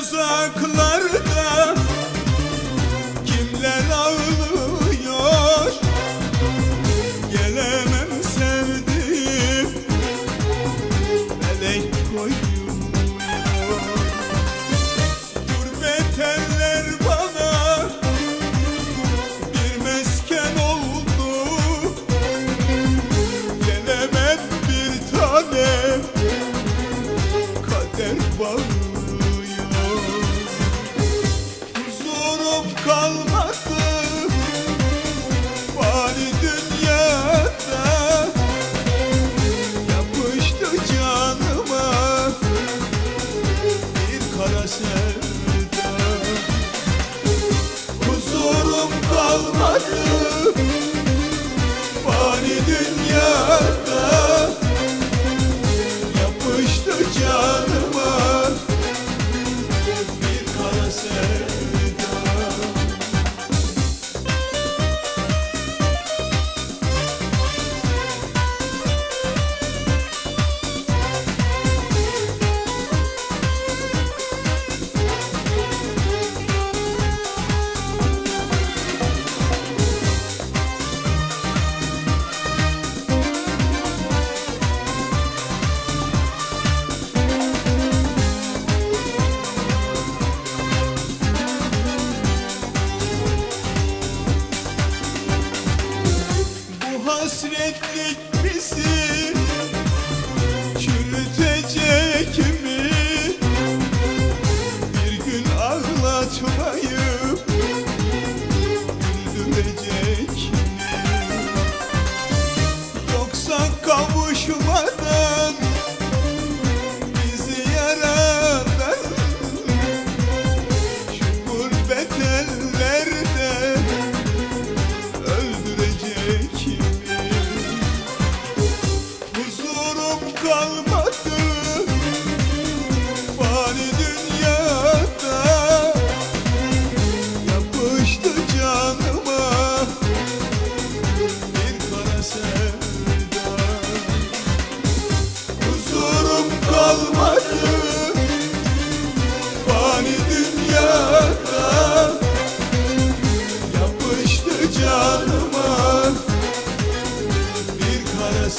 uzaklarda kimler ağlıyor? Gelemem sevdim melek koyuyor. Gurbet eller bana bir mesken oldu. Gelemem bir tanem kader bağlı.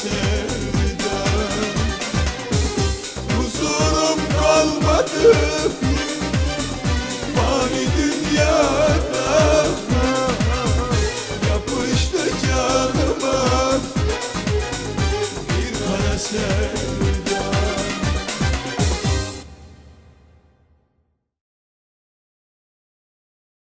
sevda Huzurum kalmadı.